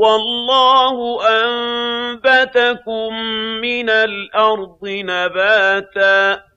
وَاللَّهُ أَنبَتَكُم مِّنَ الْأَرْضِ نَبَاتًا